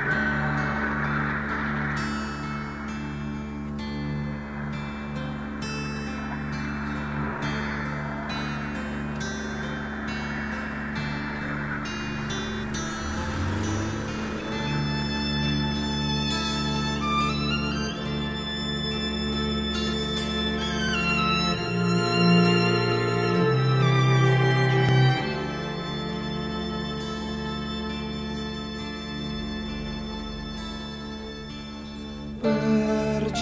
Yeah.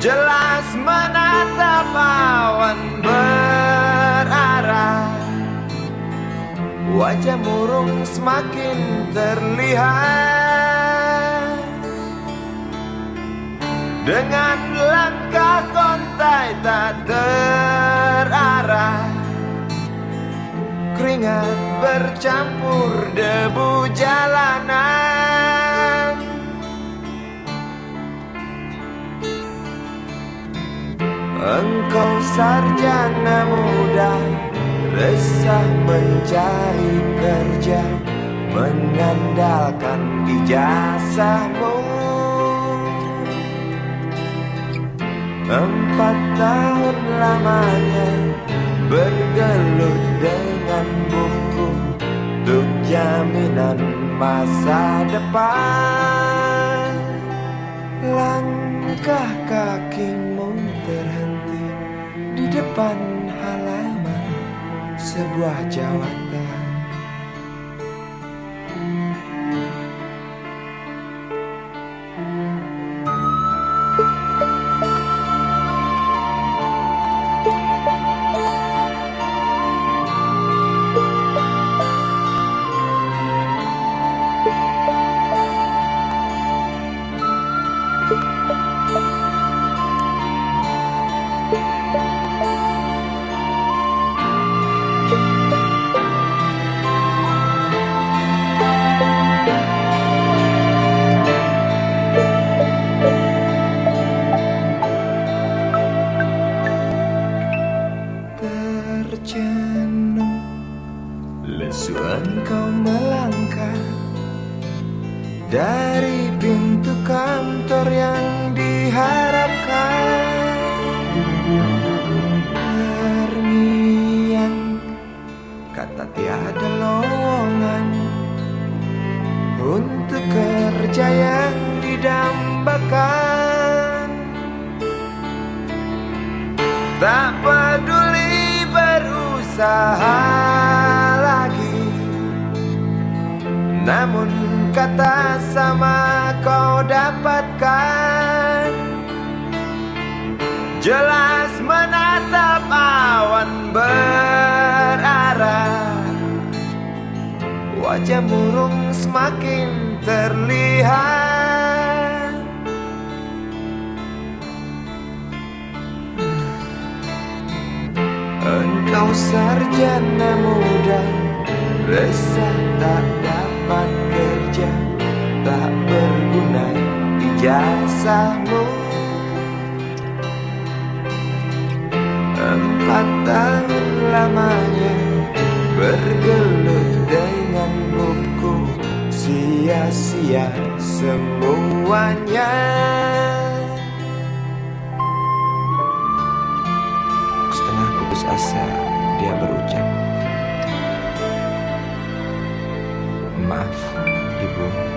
Jelas menatap awan berarah. Wajah murung semakin terlihat. Dengan langkah kontai tak terarah. Keringat bercampur debu sarjana muda Resah mencari kerja Mengandalkan ijazahmu. Empat tahun lamanya Bergelut dengan buku Untuk jaminan masa depan. Langkah kakimu depan halaman sebuah jawatan terjenuh Lesu engkau melangkah Dari pintu kantor yang diharapkan. Terngiang Kata tiada lowongan. Untuk kerja yang didambakan. Tak peduli berusaha lagi. Namun kata sama kau dapatkan. Jelas menatap awan berarah. Wajah murung semakin terlihat Engkau sarjana muda Resah tak dapat kerja Tak berguna ijazahmu. Empat tahun lamanya Bergelut dengan buku Sia-sia semuanya people.